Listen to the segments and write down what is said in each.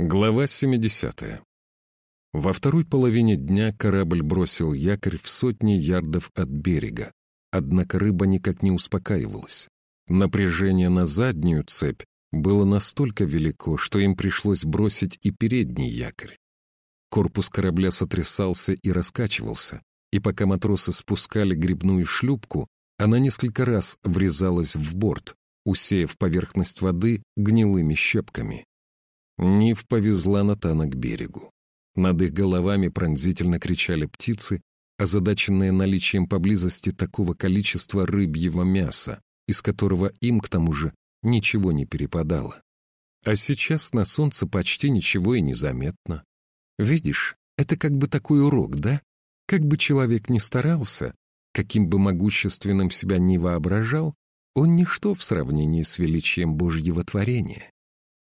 Глава 70. Во второй половине дня корабль бросил якорь в сотни ярдов от берега, однако рыба никак не успокаивалась. Напряжение на заднюю цепь было настолько велико, что им пришлось бросить и передний якорь. Корпус корабля сотрясался и раскачивался, и пока матросы спускали грибную шлюпку, она несколько раз врезалась в борт, усеяв поверхность воды гнилыми щепками. Нив повезла Натана к берегу. Над их головами пронзительно кричали птицы, озадаченные наличием поблизости такого количества рыбьего мяса, из которого им, к тому же, ничего не перепадало. А сейчас на солнце почти ничего и не заметно. Видишь, это как бы такой урок, да? Как бы человек ни старался, каким бы могущественным себя ни воображал, он ничто в сравнении с величием Божьего творения.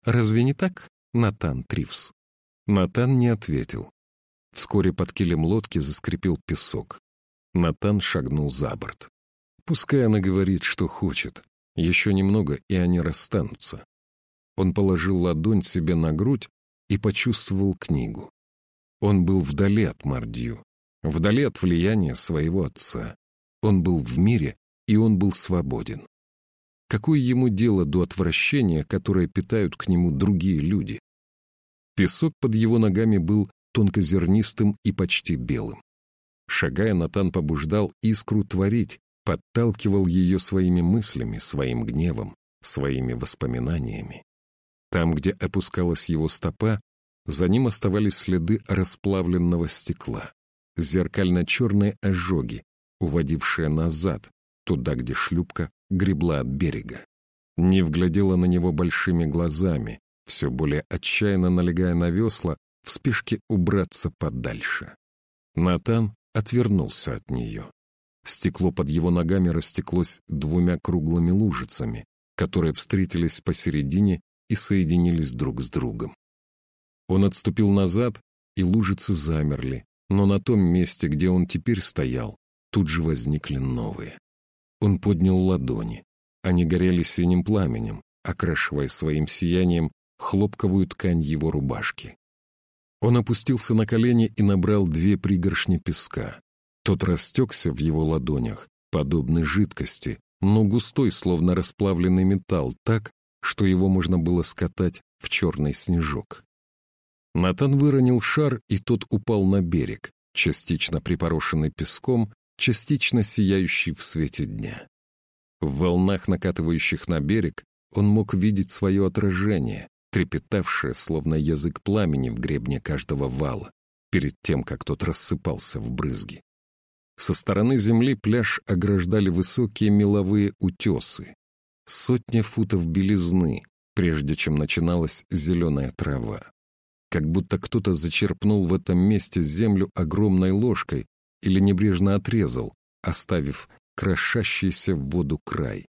Разве не так, Натан Тривс? Натан не ответил. Вскоре под килем лодки заскрипел песок. Натан шагнул за борт. Пускай она говорит, что хочет. Еще немного, и они расстанутся. Он положил ладонь себе на грудь и почувствовал книгу. Он был вдали от Мардью, вдали от влияния своего отца. Он был в мире, и он был свободен. Какое ему дело до отвращения, которое питают к нему другие люди? Песок под его ногами был тонкозернистым и почти белым. Шагая, Натан побуждал искру творить, подталкивал ее своими мыслями, своим гневом, своими воспоминаниями. Там, где опускалась его стопа, за ним оставались следы расплавленного стекла, зеркально-черные ожоги, уводившие назад, туда, где шлюпка гребла от берега. Нив глядела на него большими глазами, все более отчаянно налегая на весла, в спешке убраться подальше. Натан отвернулся от нее. Стекло под его ногами растеклось двумя круглыми лужицами, которые встретились посередине и соединились друг с другом. Он отступил назад, и лужицы замерли, но на том месте, где он теперь стоял, тут же возникли новые. Он поднял ладони. Они горели синим пламенем, окрашивая своим сиянием хлопковую ткань его рубашки. Он опустился на колени и набрал две пригоршни песка. Тот растекся в его ладонях, подобной жидкости, но густой, словно расплавленный металл, так, что его можно было скатать в черный снежок. Натан выронил шар, и тот упал на берег, частично припорошенный песком, частично сияющий в свете дня. В волнах, накатывающих на берег, он мог видеть свое отражение, трепетавшее, словно язык пламени в гребне каждого вала, перед тем, как тот рассыпался в брызги. Со стороны земли пляж ограждали высокие меловые утесы. Сотня футов белизны, прежде чем начиналась зеленая трава. Как будто кто-то зачерпнул в этом месте землю огромной ложкой или небрежно отрезал, оставив крошащийся в воду край.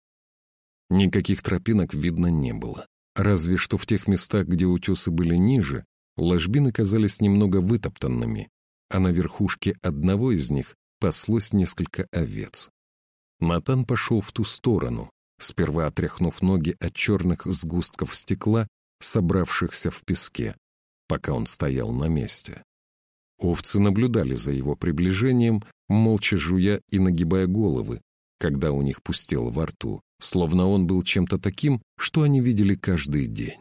Никаких тропинок видно не было. Разве что в тех местах, где утесы были ниже, ложбины казались немного вытоптанными, а на верхушке одного из них паслось несколько овец. Натан пошел в ту сторону, сперва отряхнув ноги от черных сгустков стекла, собравшихся в песке, пока он стоял на месте. Овцы наблюдали за его приближением, молча жуя и нагибая головы, когда у них пустело во рту, словно он был чем-то таким, что они видели каждый день.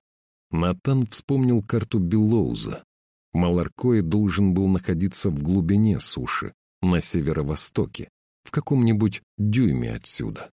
Натан вспомнил карту Белоуза. Маларкой должен был находиться в глубине суши, на северо-востоке, в каком-нибудь дюйме отсюда.